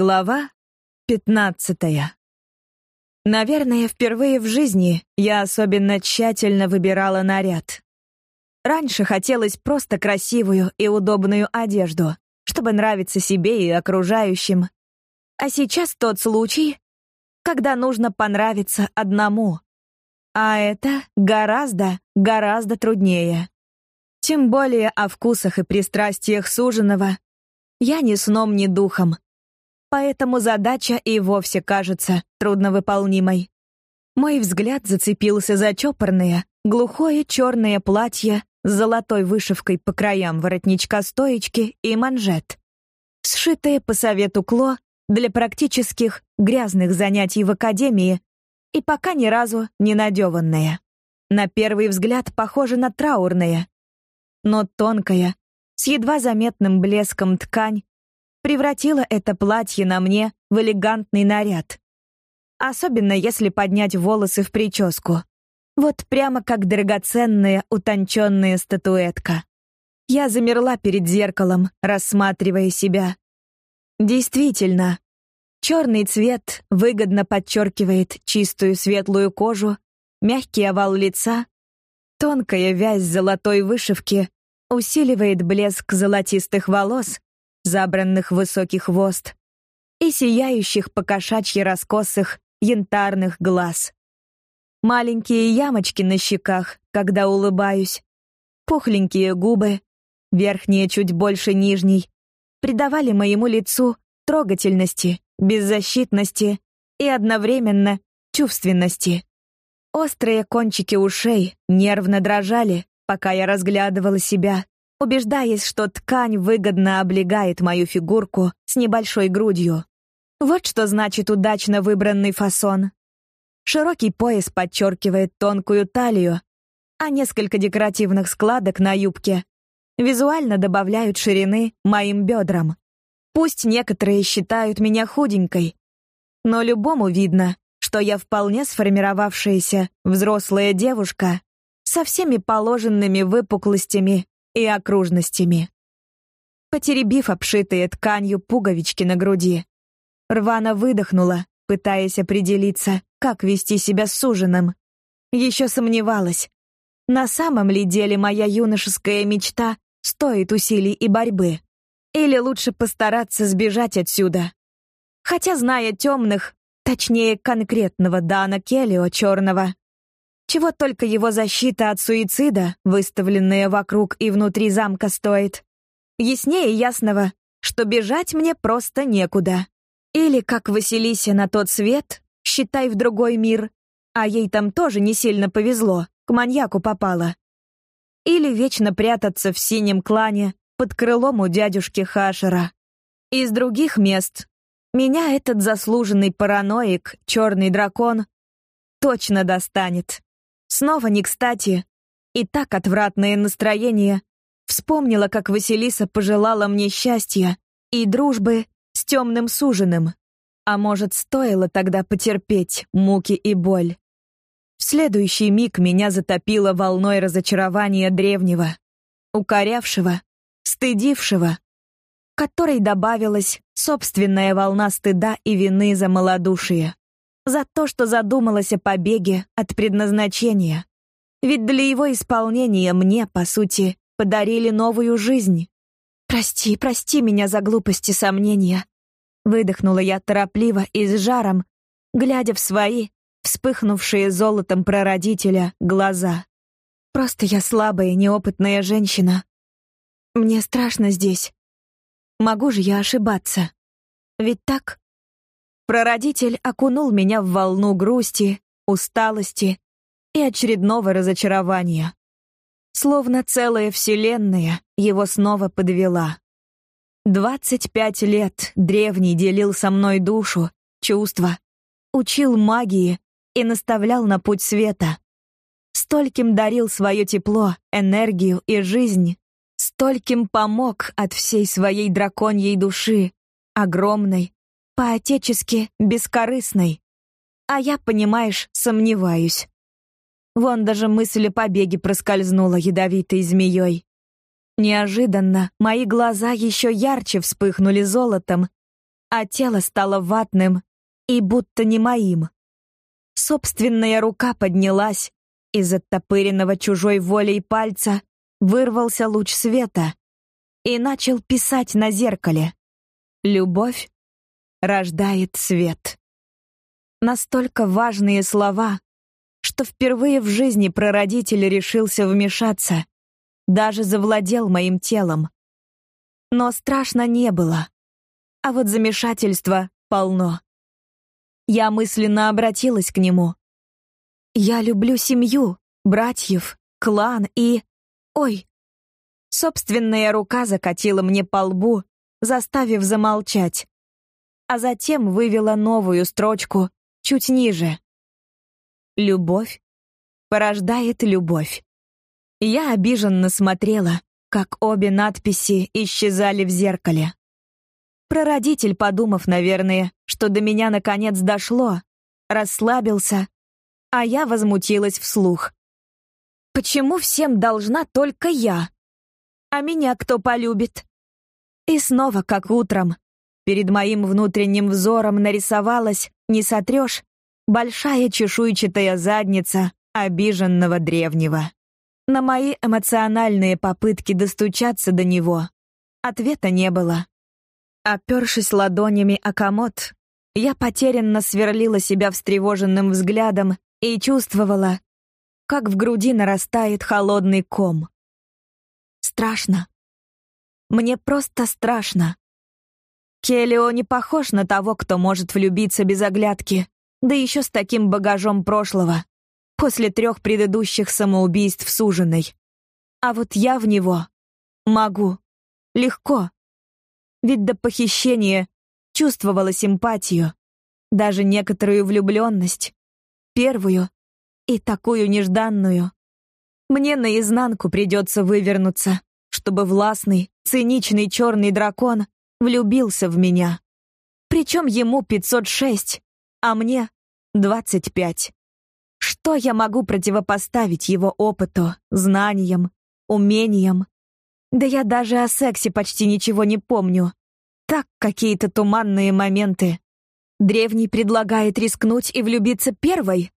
Глава пятнадцатая. Наверное, впервые в жизни я особенно тщательно выбирала наряд. Раньше хотелось просто красивую и удобную одежду, чтобы нравиться себе и окружающим. А сейчас тот случай, когда нужно понравиться одному. А это гораздо, гораздо труднее. Тем более о вкусах и пристрастиях суженого я ни сном, ни духом — поэтому задача и вовсе кажется трудновыполнимой. Мой взгляд зацепился за чопорное, глухое черное платье с золотой вышивкой по краям воротничка-стоечки и манжет, сшитое по совету Кло для практических грязных занятий в академии и пока ни разу не надеванное. На первый взгляд похоже на траурное, но тонкая, с едва заметным блеском ткань превратила это платье на мне в элегантный наряд. Особенно если поднять волосы в прическу. Вот прямо как драгоценная утонченная статуэтка. Я замерла перед зеркалом, рассматривая себя. Действительно, черный цвет выгодно подчеркивает чистую светлую кожу, мягкий овал лица, тонкая вязь золотой вышивки усиливает блеск золотистых волос, забранных в высокий хвост, и сияющих покошачьи раскосых янтарных глаз. Маленькие ямочки на щеках, когда улыбаюсь, пухленькие губы, верхние чуть больше нижней, придавали моему лицу трогательности, беззащитности и одновременно чувственности. Острые кончики ушей нервно дрожали, пока я разглядывала себя, убеждаясь, что ткань выгодно облегает мою фигурку с небольшой грудью. Вот что значит удачно выбранный фасон. Широкий пояс подчеркивает тонкую талию, а несколько декоративных складок на юбке визуально добавляют ширины моим бедрам. Пусть некоторые считают меня худенькой, но любому видно, что я вполне сформировавшаяся взрослая девушка со всеми положенными выпуклостями и окружностями. Потеребив обшитые тканью пуговички на груди, рвано выдохнула, пытаясь определиться, как вести себя с суженым. Еще сомневалась, на самом ли деле моя юношеская мечта стоит усилий и борьбы. Или лучше постараться сбежать отсюда. Хотя, зная темных, точнее конкретного Дана Келлио черного, чего только его защита от суицида, выставленная вокруг и внутри замка, стоит. Яснее ясного, что бежать мне просто некуда. Или, как Василисе на тот свет, считай в другой мир, а ей там тоже не сильно повезло, к маньяку попала. Или вечно прятаться в синем клане под крылом у дядюшки Хашера. Из других мест меня этот заслуженный параноик, черный дракон, точно достанет. Снова не кстати. И так отвратное настроение. Вспомнила, как Василиса пожелала мне счастья и дружбы с темным суженым. А может, стоило тогда потерпеть муки и боль. В следующий миг меня затопило волной разочарования древнего, укорявшего, стыдившего, которой добавилась собственная волна стыда и вины за малодушие за то, что задумалась о побеге от предназначения. Ведь для его исполнения мне, по сути, подарили новую жизнь. Прости, прости меня за глупости сомнения. Выдохнула я торопливо и с жаром, глядя в свои, вспыхнувшие золотом прародителя, глаза. Просто я слабая, неопытная женщина. Мне страшно здесь. Могу же я ошибаться? Ведь так? Прародитель окунул меня в волну грусти, усталости и очередного разочарования. Словно целая вселенная его снова подвела. Двадцать пять лет древний делил со мной душу, чувства, учил магии и наставлял на путь света. Стольким дарил свое тепло, энергию и жизнь. Стольким помог от всей своей драконьей души, огромной, по-отечески бескорыстной. А я, понимаешь, сомневаюсь. Вон даже мысль о побеге проскользнула ядовитой змеей. Неожиданно мои глаза еще ярче вспыхнули золотом, а тело стало ватным и будто не моим. Собственная рука поднялась, из оттопыренного чужой волей пальца вырвался луч света и начал писать на зеркале. Любовь рождает свет. Настолько важные слова, что впервые в жизни прародитель решился вмешаться, даже завладел моим телом. Но страшно не было. А вот замешательства полно. Я мысленно обратилась к нему. Я люблю семью, братьев, клан и... Ой! Собственная рука закатила мне по лбу, заставив замолчать. А затем вывела новую строчку чуть ниже. Любовь порождает любовь. Я обиженно смотрела, как обе надписи исчезали в зеркале. Прародитель, подумав, наверное, что до меня наконец дошло, расслабился, а я возмутилась вслух. Почему всем должна только я? А меня кто полюбит? И снова, как утром, перед моим внутренним взором нарисовалась, не сотрешь, большая чешуйчатая задница обиженного древнего. На мои эмоциональные попытки достучаться до него ответа не было. Опершись ладонями о комод, я потерянно сверлила себя встревоженным взглядом и чувствовала, как в груди нарастает холодный ком. Страшно. Мне просто страшно. Келлио не похож на того, кто может влюбиться без оглядки, да еще с таким багажом прошлого после трех предыдущих самоубийств суженой. А вот я в него могу. Легко. Ведь до похищения чувствовала симпатию, даже некоторую влюбленность. Первую и такую нежданную. Мне наизнанку придется вывернуться, чтобы властный, циничный черный дракон влюбился в меня. Причем ему 506, а мне 25. Что я могу противопоставить его опыту, знаниям, умениям? Да я даже о сексе почти ничего не помню. Так какие-то туманные моменты. Древний предлагает рискнуть и влюбиться первой?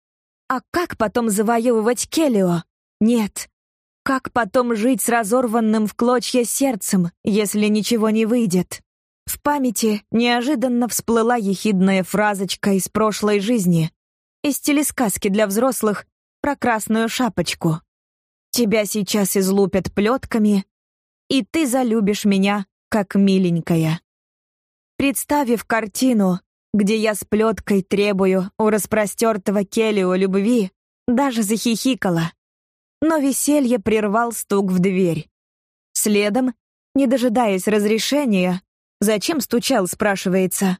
А как потом завоевывать Келио? Нет. Как потом жить с разорванным в клочья сердцем, если ничего не выйдет? В памяти неожиданно всплыла ехидная фразочка из прошлой жизни, из телесказки для взрослых про красную шапочку. Тебя сейчас излупят плетками, и ты залюбишь меня, как миленькая. Представив картину, где я с плеткой требую у распростертого Келлио любви, даже захихикала. Но веселье прервал стук в дверь. Следом, не дожидаясь разрешения, зачем стучал, спрашивается,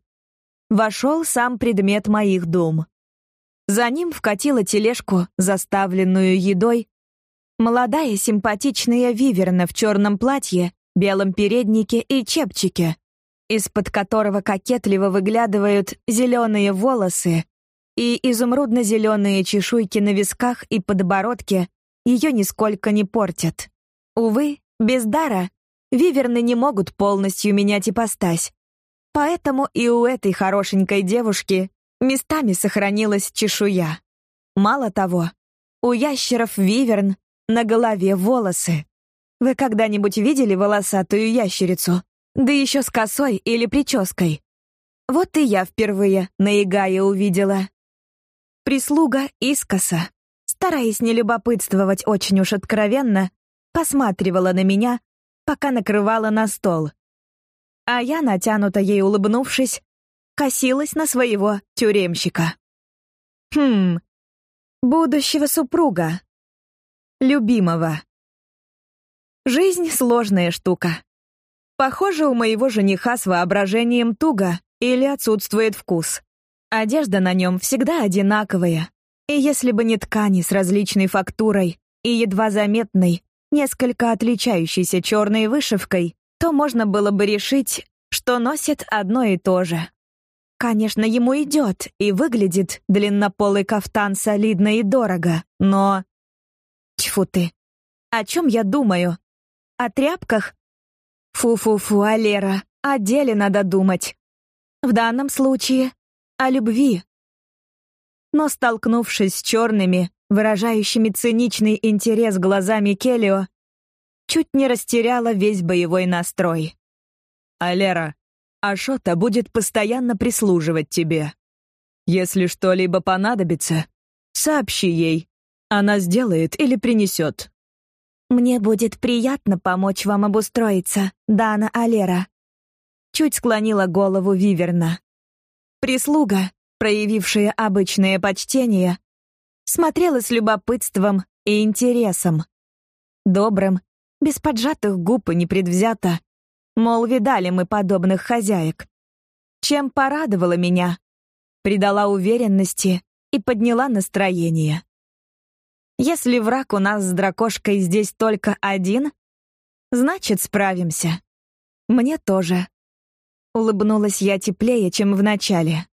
вошел сам предмет моих дум. За ним вкатила тележку, заставленную едой, молодая симпатичная виверна в черном платье, белом переднике и чепчике, из-под которого кокетливо выглядывают зеленые волосы и изумрудно-зеленые чешуйки на висках и подбородке ее нисколько не портят. Увы, без дара виверны не могут полностью менять ипостась. Поэтому и у этой хорошенькой девушки Местами сохранилась чешуя. Мало того, у ящеров виверн на голове волосы. Вы когда-нибудь видели волосатую ящерицу? Да еще с косой или прической. Вот и я впервые на Игае увидела. Прислуга искоса, стараясь не любопытствовать очень уж откровенно, посматривала на меня, пока накрывала на стол. А я, натянуто ей улыбнувшись, косилась на своего тюремщика. Хм, будущего супруга. Любимого. Жизнь — сложная штука. Похоже, у моего жениха с воображением туго или отсутствует вкус. Одежда на нем всегда одинаковая. И если бы не ткани с различной фактурой и едва заметной, несколько отличающейся черной вышивкой, то можно было бы решить, что носит одно и то же. Конечно, ему идет и выглядит длиннополый кафтан солидно и дорого, но... Тьфу ты. О чем я думаю? О тряпках? Фу-фу-фу, Алера, о деле надо думать. В данном случае о любви. Но столкнувшись с черными, выражающими циничный интерес глазами Келио, чуть не растеряла весь боевой настрой. «Алера, Ашота будет постоянно прислуживать тебе. Если что-либо понадобится, сообщи ей. Она сделает или принесет». «Мне будет приятно помочь вам обустроиться, Дана Алера», чуть склонила голову Виверна. Прислуга, проявившая обычное почтение, смотрела с любопытством и интересом. Добрым, без поджатых губ и непредвзято, мол, видали мы подобных хозяек. Чем порадовала меня, придала уверенности и подняла настроение. Если враг у нас с дракошкой здесь только один, значит, справимся. Мне тоже. Улыбнулась я теплее, чем в начале.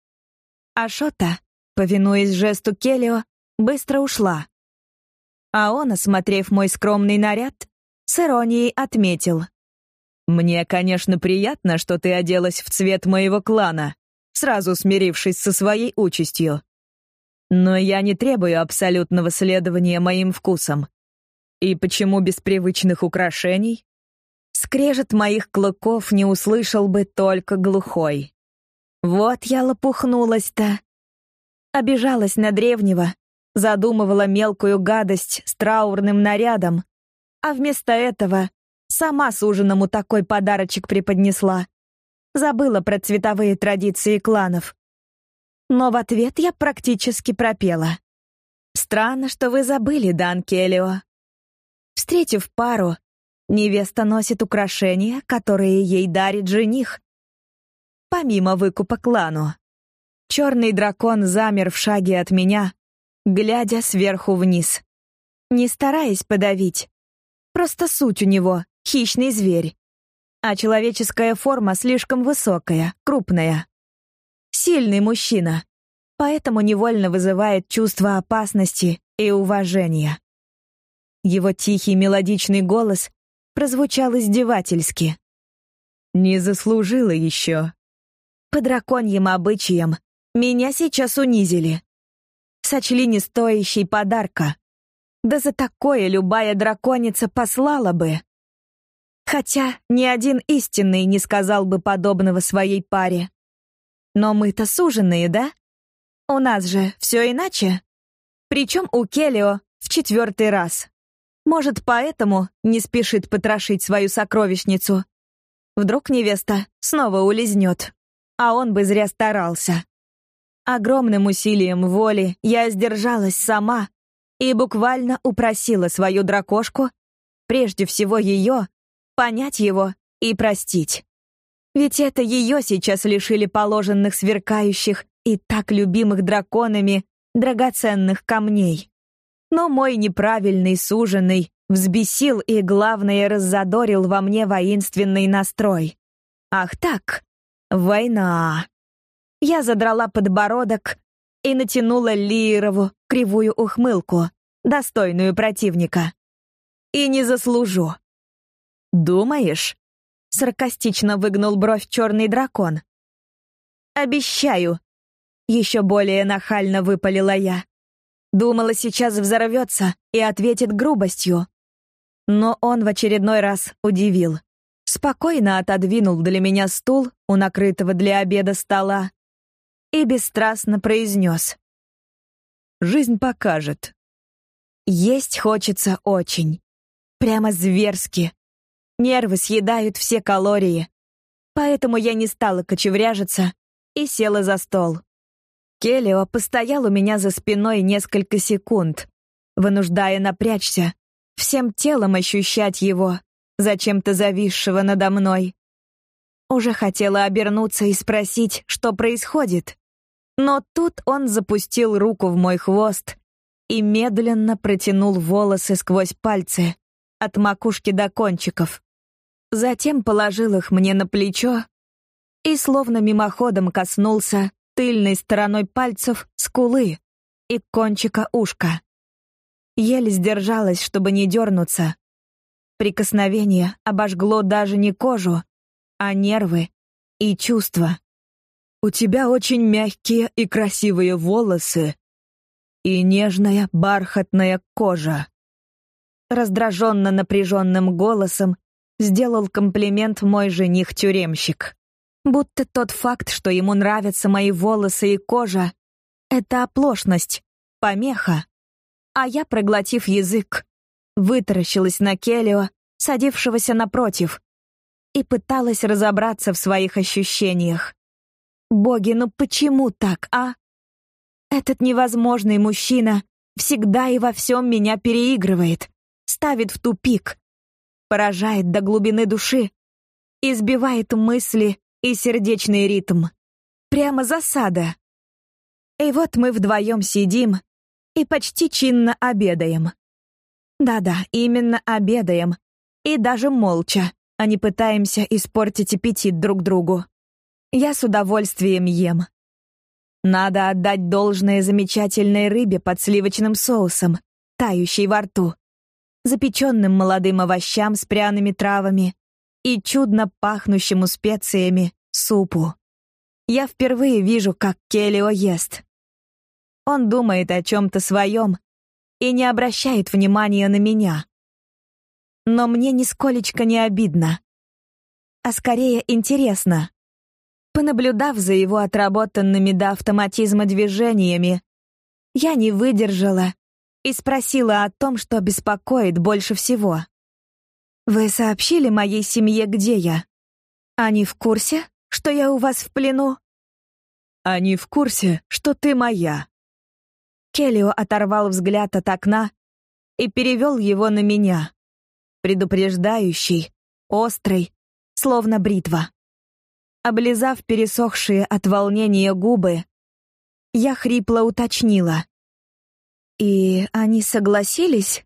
Ашота, повинуясь жесту Келио, быстро ушла. А он, осмотрев мой скромный наряд, с иронией отметил. «Мне, конечно, приятно, что ты оделась в цвет моего клана, сразу смирившись со своей участью. Но я не требую абсолютного следования моим вкусам. И почему без привычных украшений? Скрежет моих клыков не услышал бы только глухой. Вот я лопухнулась-то. Обижалась на древнего, задумывала мелкую гадость с траурным нарядом, а вместо этого сама суженому такой подарочек преподнесла. Забыла про цветовые традиции кланов. Но в ответ я практически пропела. «Странно, что вы забыли, Дан Келлио». Встретив пару, Невеста носит украшения, которые ей дарит жених. Помимо выкупа клану. Черный дракон замер в шаге от меня, глядя сверху вниз. Не стараясь подавить. Просто суть у него — хищный зверь. А человеческая форма слишком высокая, крупная. Сильный мужчина, поэтому невольно вызывает чувство опасности и уважения. Его тихий мелодичный голос прозвучал издевательски. «Не заслужила еще». По драконьим обычаям меня сейчас унизили. Сочли не стоящей подарка. Да за такое любая драконица послала бы. Хотя ни один истинный не сказал бы подобного своей паре. Но мы-то суженные, да? У нас же все иначе. Причем у Келио в четвертый раз. Может, поэтому не спешит потрошить свою сокровищницу. Вдруг невеста снова улизнет, а он бы зря старался. Огромным усилием воли я сдержалась сама и буквально упросила свою дракошку, прежде всего ее, понять его и простить. Ведь это ее сейчас лишили положенных сверкающих и так любимых драконами драгоценных камней. Но мой неправильный суженый взбесил и, главное, раззадорил во мне воинственный настрой. Ах так, война. Я задрала подбородок и натянула Лирову кривую ухмылку, достойную противника. И не заслужу. «Думаешь?» — саркастично выгнул бровь черный дракон. «Обещаю!» — еще более нахально выпалила я. Думала, сейчас взорвется и ответит грубостью. Но он в очередной раз удивил. Спокойно отодвинул для меня стул у накрытого для обеда стола и бесстрастно произнес. «Жизнь покажет». Есть хочется очень. Прямо зверски. Нервы съедают все калории. Поэтому я не стала кочевряжиться и села за стол. Келлио постоял у меня за спиной несколько секунд, вынуждая напрячься, всем телом ощущать его, зачем-то зависшего надо мной. Уже хотела обернуться и спросить, что происходит. Но тут он запустил руку в мой хвост и медленно протянул волосы сквозь пальцы, от макушки до кончиков. Затем положил их мне на плечо и словно мимоходом коснулся тыльной стороной пальцев скулы и кончика ушка. Еле сдержалась, чтобы не дернуться. Прикосновение обожгло даже не кожу, а нервы и чувства. У тебя очень мягкие и красивые волосы и нежная бархатная кожа. Раздраженно напряженным голосом сделал комплимент мой жених-тюремщик. Будто тот факт, что ему нравятся мои волосы и кожа, это оплошность, помеха. А я, проглотив язык, вытаращилась на Келио, садившегося напротив, и пыталась разобраться в своих ощущениях. Боги, ну почему так, а? Этот невозможный мужчина всегда и во всем меня переигрывает, ставит в тупик, поражает до глубины души, избивает мысли и сердечный ритм. Прямо засада. И вот мы вдвоем сидим и почти чинно обедаем. Да-да, именно обедаем. И даже молча, а не пытаемся испортить аппетит друг другу. Я с удовольствием ем. Надо отдать должное замечательной рыбе под сливочным соусом, тающей во рту, запеченным молодым овощам с пряными травами и чудно пахнущему специями супу. Я впервые вижу, как Келлио ест. Он думает о чем-то своем и не обращает внимания на меня. Но мне нисколечко не обидно, а скорее интересно. Понаблюдав за его отработанными до автоматизма движениями, я не выдержала и спросила о том, что беспокоит больше всего. «Вы сообщили моей семье, где я? Они в курсе, что я у вас в плену?» «Они в курсе, что ты моя». Келлио оторвал взгляд от окна и перевел его на меня. Предупреждающий, острый, словно бритва. Облизав пересохшие от волнения губы, я хрипло уточнила. «И они согласились?»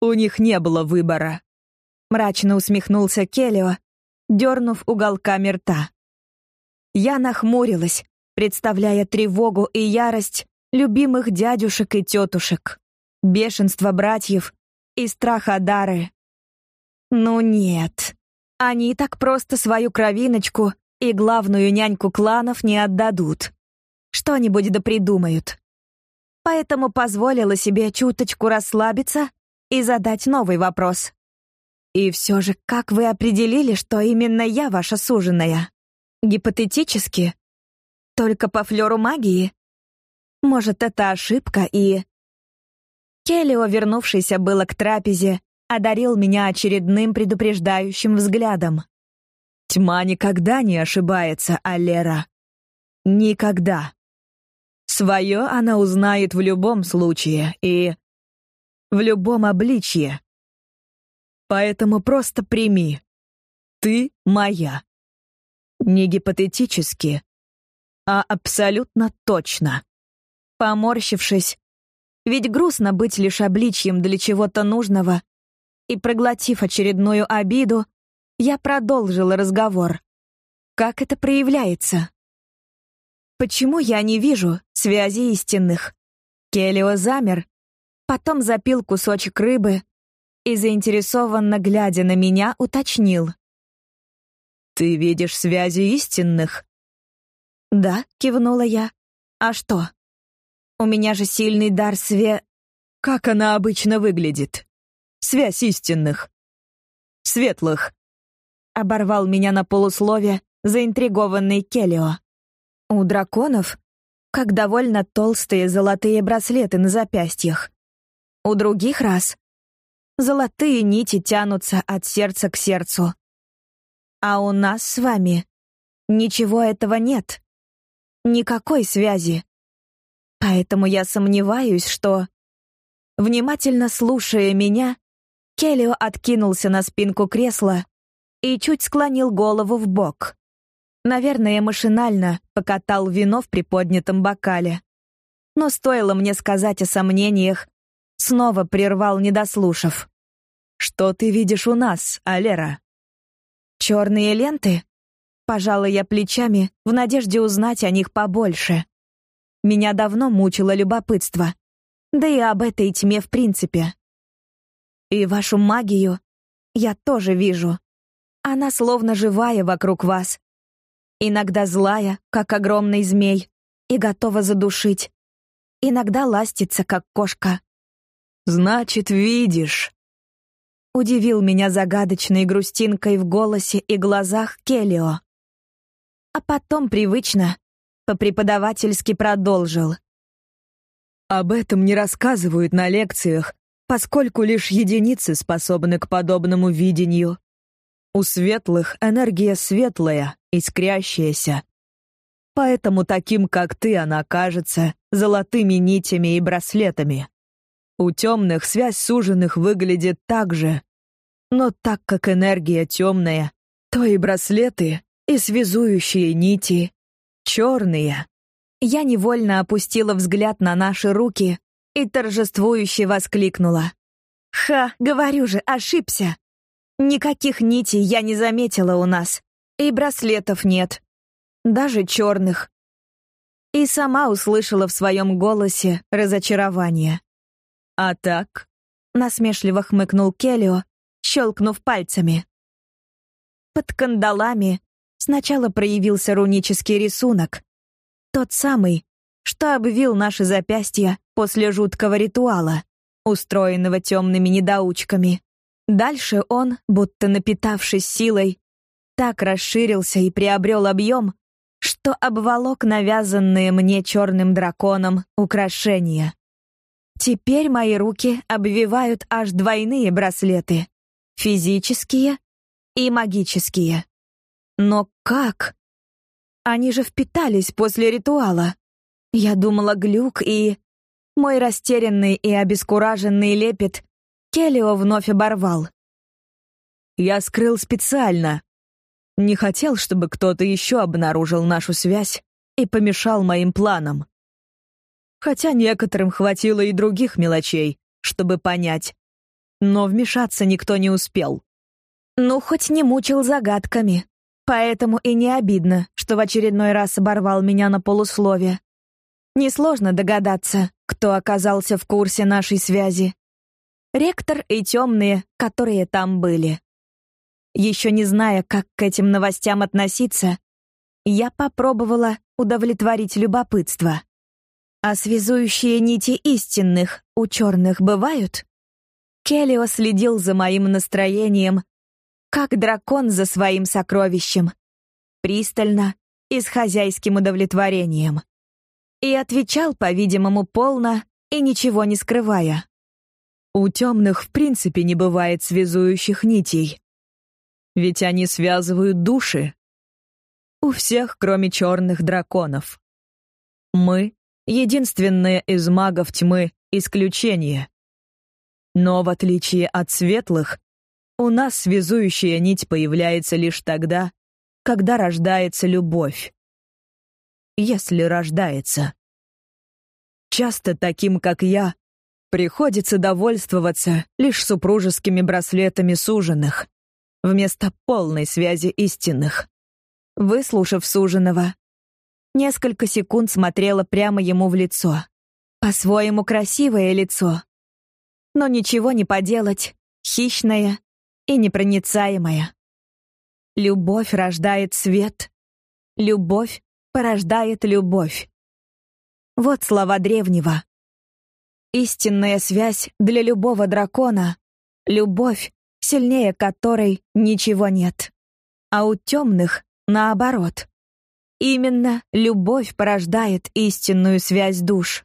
«У них не было выбора», — мрачно усмехнулся Келлио, дернув уголками рта. Я нахмурилась, представляя тревогу и ярость любимых дядюшек и тетушек, бешенство братьев и страх Адары. Ну нет, они так просто свою кровиночку и главную няньку кланов не отдадут. Что-нибудь да придумают. Поэтому позволила себе чуточку расслабиться и задать новый вопрос. И все же, как вы определили, что именно я ваша суженая? Гипотетически? Только по флеру магии? Может, это ошибка и... Келлио, вернувшийся было к трапезе, одарил меня очередным предупреждающим взглядом. Тьма никогда не ошибается, Алера. Никогда. Свое она узнает в любом случае и в любом обличье. Поэтому просто прими. Ты моя. Не гипотетически, а абсолютно точно. Поморщившись, ведь грустно быть лишь обличьем для чего-то нужного, и, проглотив очередную обиду, я продолжила разговор. Как это проявляется? Почему я не вижу связи истинных? Келлио замер, потом запил кусочек рыбы и, заинтересованно глядя на меня, уточнил. «Ты видишь связи истинных?» «Да», — кивнула я. «А что? У меня же сильный дар све...» «Как она обычно выглядит?» Связь истинных. Светлых. Оборвал меня на полуслове заинтригованный Келио. У драконов как довольно толстые золотые браслеты на запястьях. У других раз золотые нити тянутся от сердца к сердцу. А у нас с вами ничего этого нет. Никакой связи. Поэтому я сомневаюсь, что... Внимательно слушая меня, Келлио откинулся на спинку кресла и чуть склонил голову в бок. Наверное, машинально покатал вино в приподнятом бокале. Но стоило мне сказать о сомнениях, снова прервал, не дослушав. «Что ты видишь у нас, Алера?» «Черные ленты?» Пожала я плечами в надежде узнать о них побольше. Меня давно мучило любопытство. Да и об этой тьме в принципе. И вашу магию я тоже вижу. Она словно живая вокруг вас. Иногда злая, как огромный змей, и готова задушить. Иногда ластится, как кошка. «Значит, видишь», удивил меня загадочной грустинкой в голосе и глазах Келио. А потом привычно, по-преподавательски продолжил. Об этом не рассказывают на лекциях, поскольку лишь единицы способны к подобному видению. У светлых энергия светлая, искрящаяся. Поэтому таким, как ты, она кажется золотыми нитями и браслетами. У темных связь суженных выглядит так же, но так как энергия темная, то и браслеты, и связующие нити черные. Я невольно опустила взгляд на наши руки и торжествующе воскликнула. «Ха, говорю же, ошибся! Никаких нитей я не заметила у нас, и браслетов нет, даже черных». И сама услышала в своем голосе разочарование. «А так?» — насмешливо хмыкнул Келлио, щелкнув пальцами. Под кандалами сначала проявился рунический рисунок. Тот самый, что обвил наши запястья после жуткого ритуала, устроенного темными недоучками. Дальше он, будто напитавшись силой, так расширился и приобрел объем, что обволок навязанные мне черным драконом украшения. Теперь мои руки обвивают аж двойные браслеты физические и магические. Но как? Они же впитались после ритуала. Я думала, глюк и... Мой растерянный и обескураженный лепет Келлио вновь оборвал. Я скрыл специально. Не хотел, чтобы кто-то еще обнаружил нашу связь и помешал моим планам. Хотя некоторым хватило и других мелочей, чтобы понять, но вмешаться никто не успел. Ну, хоть не мучил загадками. Поэтому и не обидно, что в очередной раз оборвал меня на полуслове. Несложно догадаться, кто оказался в курсе нашей связи. Ректор и темные, которые там были. Еще не зная, как к этим новостям относиться, я попробовала удовлетворить любопытство. А связующие нити истинных у черных бывают? Келлио следил за моим настроением, как дракон за своим сокровищем, пристально и с хозяйским удовлетворением. И отвечал, по-видимому, полно и ничего не скрывая. У темных в принципе не бывает связующих нитей. Ведь они связывают души. У всех, кроме черных драконов. Мы — единственное из магов тьмы исключение. Но в отличие от светлых, у нас связующая нить появляется лишь тогда, когда рождается любовь. Если рождается. Часто таким, как я, приходится довольствоваться лишь супружескими браслетами суженых, вместо полной связи истинных. Выслушав суженого, несколько секунд смотрела прямо ему в лицо. По-своему красивое лицо, но ничего не поделать, хищная и непроницаемая. Любовь рождает свет. Любовь порождает любовь. Вот слова древнего. Истинная связь для любого дракона — любовь, сильнее которой ничего нет. А у темных — наоборот. Именно любовь порождает истинную связь душ.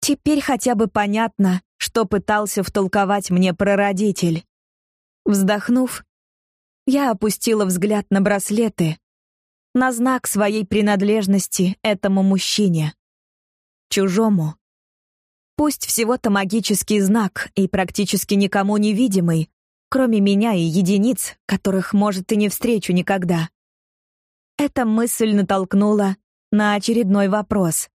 Теперь хотя бы понятно, что пытался втолковать мне прародитель. Вздохнув, я опустила взгляд на браслеты, на знак своей принадлежности этому мужчине. Чужому. Пусть всего-то магический знак и практически никому не видимый, кроме меня и единиц, которых, может, и не встречу никогда. Эта мысль натолкнула на очередной вопрос.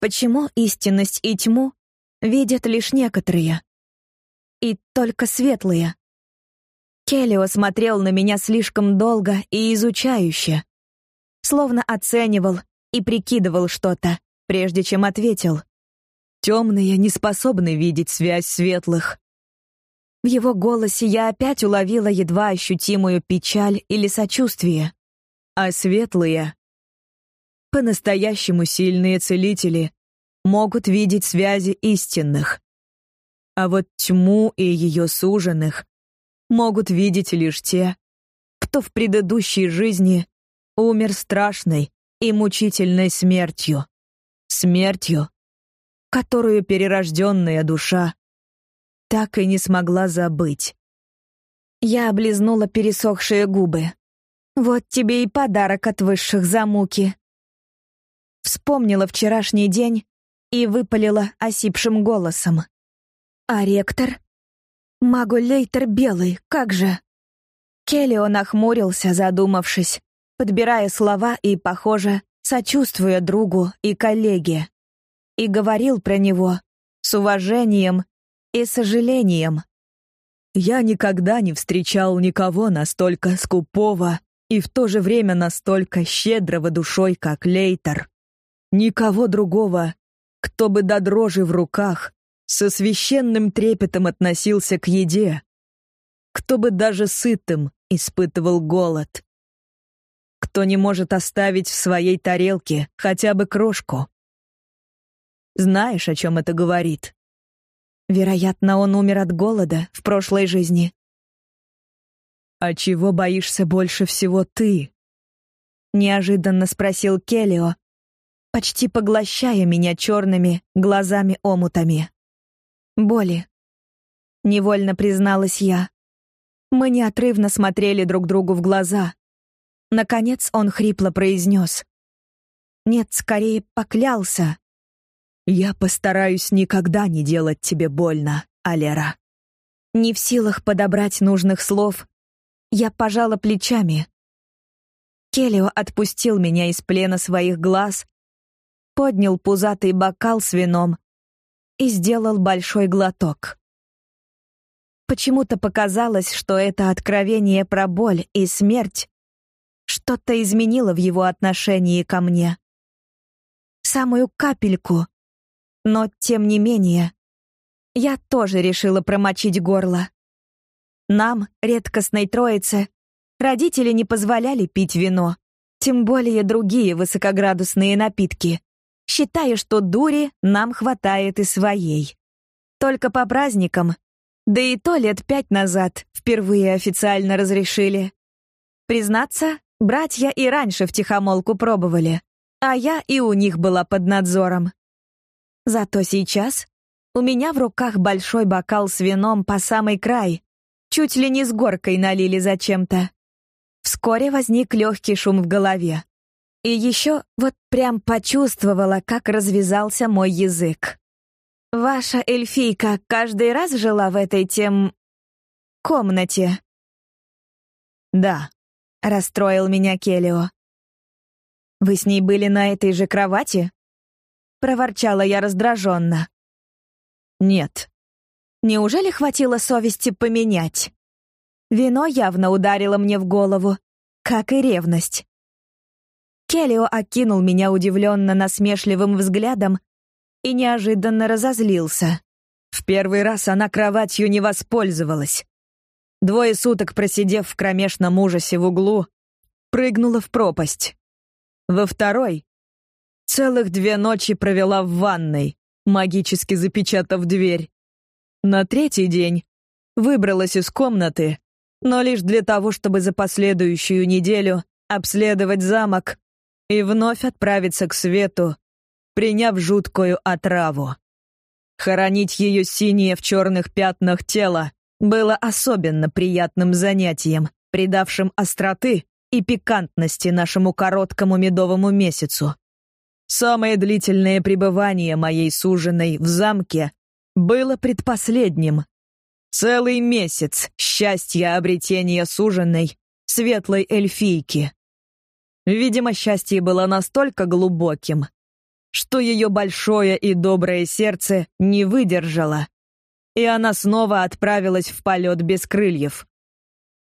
Почему истинность и тьму видят лишь некоторые? И только светлые. Келлио смотрел на меня слишком долго и изучающе, словно оценивал и прикидывал что-то, прежде чем ответил. Темные не способны видеть связь светлых. В его голосе я опять уловила едва ощутимую печаль или сочувствие. А светлые, по-настоящему сильные целители, могут видеть связи истинных. А вот тьму и ее суженых могут видеть лишь те, кто в предыдущей жизни умер страшной и мучительной смертью. Смертью, которую перерожденная душа так и не смогла забыть. Я облизнула пересохшие губы. Вот тебе и подарок от высших за муки. Вспомнила вчерашний день и выпалила осипшим голосом. А ректор? Магулейтер белый, как же? Келлио нахмурился, задумавшись, подбирая слова и, похоже, сочувствуя другу и коллеге. И говорил про него с уважением и сожалением. Я никогда не встречал никого настолько скупого и в то же время настолько щедрого душой, как Лейтер. Никого другого, кто бы до дрожи в руках со священным трепетом относился к еде, кто бы даже сытым испытывал голод, кто не может оставить в своей тарелке хотя бы крошку. Знаешь, о чем это говорит? Вероятно, он умер от голода в прошлой жизни. «А чего боишься больше всего ты?» Неожиданно спросил Келлио, почти поглощая меня черными глазами-омутами. «Боли», — невольно призналась я. Мы неотрывно смотрели друг другу в глаза. Наконец он хрипло произнес. Нет, скорее поклялся, я постараюсь никогда не делать тебе больно, Алера. Не в силах подобрать нужных слов, я пожала плечами. Келио отпустил меня из плена своих глаз, поднял пузатый бокал с вином и сделал большой глоток. Почему-то показалось, что это откровение про боль и смерть что-то изменило в его отношении ко мне. Самую капельку, но, тем не менее, я тоже решила промочить горло. Нам, редкостной троице, родители не позволяли пить вино, тем более другие высокоградусные напитки, считая, что дури нам хватает и своей. Только по праздникам, да и то лет пять назад впервые официально разрешили. Признаться, братья и раньше втихомолку пробовали, а я и у них была под надзором. Зато сейчас у меня в руках большой бокал с вином по самый край, чуть ли не с горкой налили зачем-то. Вскоре возник легкий шум в голове. И еще вот прям почувствовала, как развязался мой язык. Ваша эльфийка каждый раз жила в этой тем... комнате? Да, расстроил меня Келио. Вы с ней были на этой же кровати? проворчала я раздраженно. Нет. Неужели хватило совести поменять? Вино явно ударило мне в голову, как и ревность. Келлио окинул меня удивленно насмешливым взглядом и неожиданно разозлился. В первый раз она кроватью не воспользовалась. Двое суток просидев в кромешном ужасе в углу, прыгнула в пропасть. Во второй Целых две ночи провела в ванной, магически запечатав дверь. На третий день выбралась из комнаты, но лишь для того, чтобы за последующую неделю обследовать замок и вновь отправиться к свету, приняв жуткую отраву. Хоронить ее синее в черных пятнах тело было особенно приятным занятием, придавшим остроты и пикантности нашему короткому медовому месяцу. Самое длительное пребывание моей суженой в замке было предпоследним. Целый месяц счастья обретения суженой, светлой эльфийки. Видимо, счастье было настолько глубоким, что ее большое и доброе сердце не выдержало, и она снова отправилась в полет без крыльев.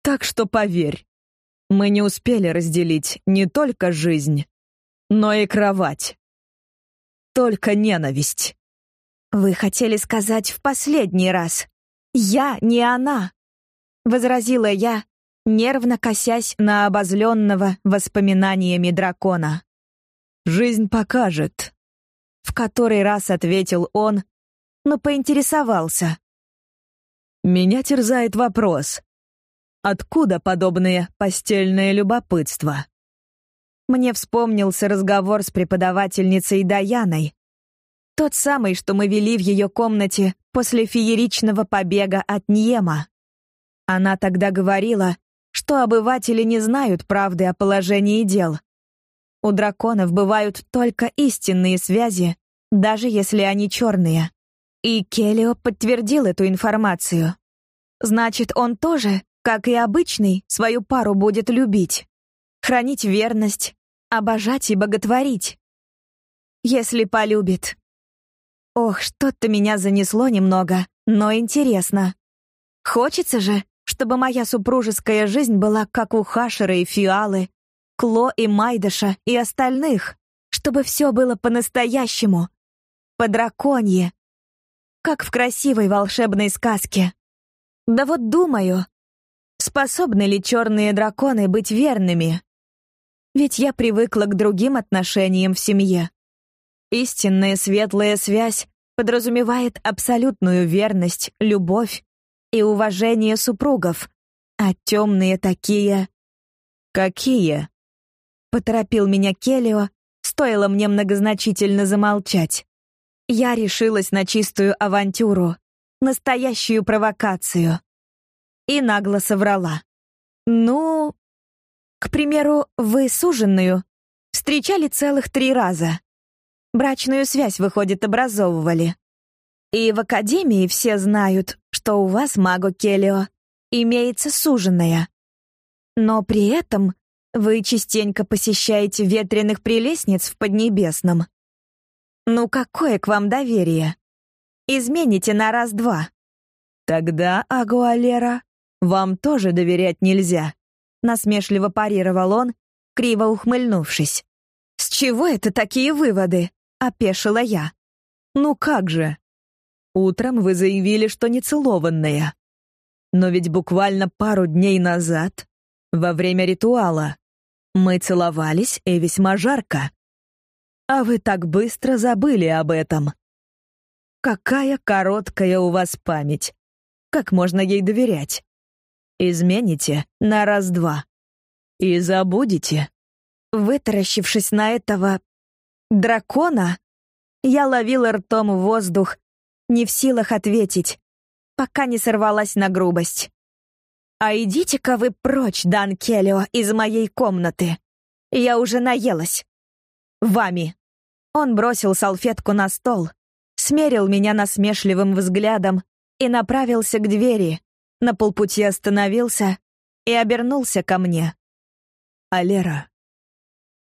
Так что поверь, мы не успели разделить не только жизнь, но и кровать. Только ненависть. Вы хотели сказать в последний раз. Я не она, возразила я, нервно косясь на обозленного воспоминаниями дракона. «Жизнь покажет», — в который раз ответил он, но поинтересовался. «Меня терзает вопрос. Откуда подобное постельное любопытство?» Мне вспомнился разговор с преподавательницей Даяной. Тот самый, что мы вели в ее комнате после фееричного побега от Ньема. Она тогда говорила, что обыватели не знают правды о положении дел. У драконов бывают только истинные связи, даже если они черные. И Келлио подтвердил эту информацию. Значит, он тоже, как и обычный, свою пару будет любить. Хранить верность, обожать и боготворить. Если полюбит. Ох, что-то меня занесло немного, но интересно. Хочется же, чтобы моя супружеская жизнь была как у Хашера и Фиалы, Кло и Майдаша и остальных, чтобы все было по-настоящему, по-драконье, как в красивой волшебной сказке. Да вот думаю, способны ли черные драконы быть верными? Ведь я привыкла к другим отношениям в семье. Истинная светлая связь подразумевает абсолютную верность, любовь и уважение супругов, а темные такие... Какие? Поторопил меня Келлио, стоило мне многозначительно замолчать. Я решилась на чистую авантюру, настоящую провокацию. И нагло соврала. Ну, к примеру, вы суженную встречали целых три раза. Брачную связь, выходит, образовывали. И в академии все знают, что у вас, Маго Келио, имеется суженая. Но при этом вы частенько посещаете ветреных прелестниц в Поднебесном. Ну какое к вам доверие? Измените на раз-два. Тогда, Агуалера, вам тоже доверять нельзя насмешливо парировал он, криво ухмыльнувшись. С чего это такие выводы? опешила я. Ну как же? Утром вы заявили, что не целованная. Но ведь буквально пару дней назад, во время ритуала, мы целовались и весьма жарко. А вы так быстро забыли об этом. Какая короткая у вас память. Как можно ей доверять? измените на раз-два. И забудете. Вытаращившись на этого дракона, я ловила ртом воздух, не в силах ответить, пока не сорвалась на грубость. «А идите-ка вы прочь, Дан Келлио, из моей комнаты. Я уже наелась. Вами». Он бросил салфетку на стол, смерил меня насмешливым взглядом и направился к двери, на полпути остановился и обернулся ко мне. «Алера,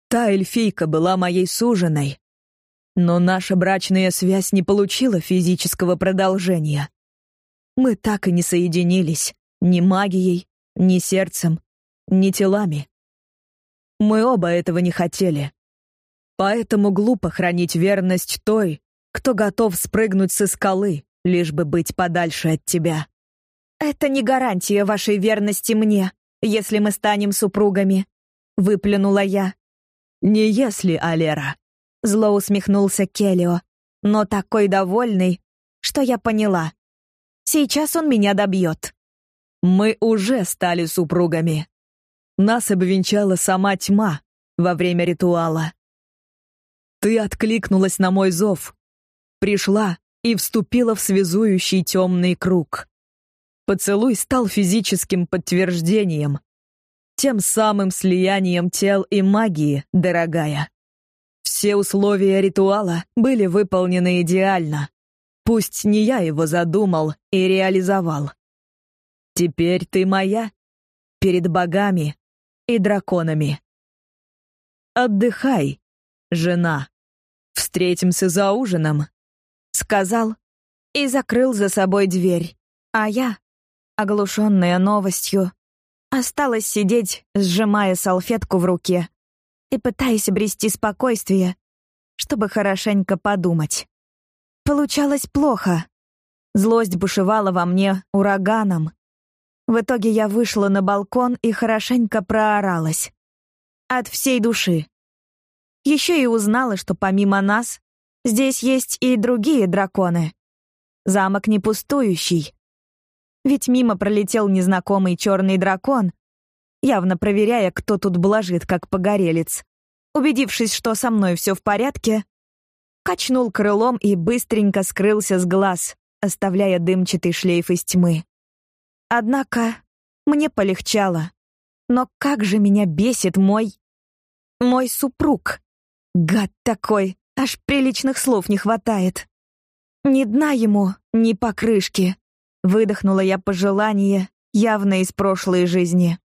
та эльфийка была моей суженой, но наша брачная связь не получила физического продолжения. Мы так и не соединились ни магией, ни сердцем, ни телами. Мы оба этого не хотели. Поэтому глупо хранить верность той, кто готов спрыгнуть со скалы, лишь бы быть подальше от тебя. «Это не гарантия вашей верности мне, если мы станем супругами», — выплюнула я. «Не если, Алера», — зло усмехнулся Келлио, но такой довольный, что я поняла. Сейчас он меня добьет. «Мы уже стали супругами. Нас обвенчала сама тьма во время ритуала. Ты откликнулась на мой зов, пришла и вступила в связующий темный круг. Поцелуй стал физическим подтверждением, тем самым слиянием тел и магии, дорогая. Все условия ритуала были выполнены идеально. Пусть не я его задумал и реализовал. Теперь ты моя, перед богами и драконами. Отдыхай, жена. Встретимся за ужином, сказал и закрыл за собой дверь. А я оглушенная новостью, осталась сидеть, сжимая салфетку в руке и пытаясь обрести спокойствие, чтобы хорошенько подумать. Получалось плохо. Злость бушевала во мне ураганом. В итоге я вышла на балкон и хорошенько прооралась. От всей души. Еще и узнала, что помимо нас здесь есть и другие драконы. Замок не пустующий. Ведь мимо пролетел незнакомый черный дракон, явно проверяя, кто тут блажит, как погорелец. Убедившись, что со мной все в порядке, качнул крылом и быстренько скрылся с глаз, оставляя дымчатый шлейф из тьмы. Однако мне полегчало. Но как же меня бесит мой... мой супруг. Гад такой, аж приличных слов не хватает. Ни дна ему, ни покрышки. Выдохнула я пожелание, явно из прошлой жизни.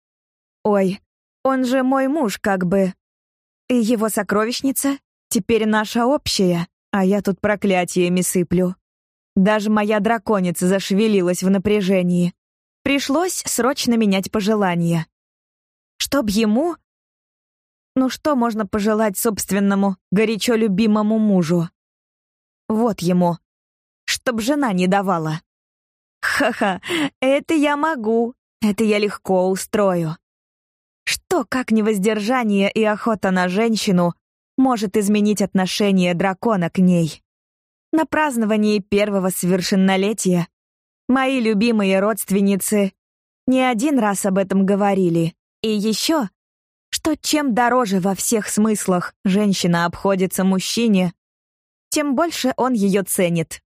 Ой, он же мой муж, как бы. И его сокровищница теперь наша общая, а я тут проклятиями сыплю. Даже моя драконица зашевелилась в напряжении. Пришлось срочно менять пожелания. Чтоб ему... Ну что можно пожелать собственному, горячо любимому мужу? Вот ему. Чтоб жена не давала. Ха-ха, это я могу. Это я легко устрою. Что, как невоздержание и охота на женщину, может изменить отношение дракона к ней? На праздновании первого совершеннолетия мои любимые родственницы не один раз об этом говорили. И еще, что чем дороже во всех смыслах женщина обходится мужчине, тем больше он ее ценит.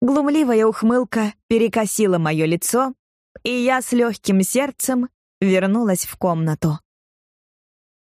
Глумливая ухмылка перекосила мое лицо, и я с легким сердцем вернулась в комнату.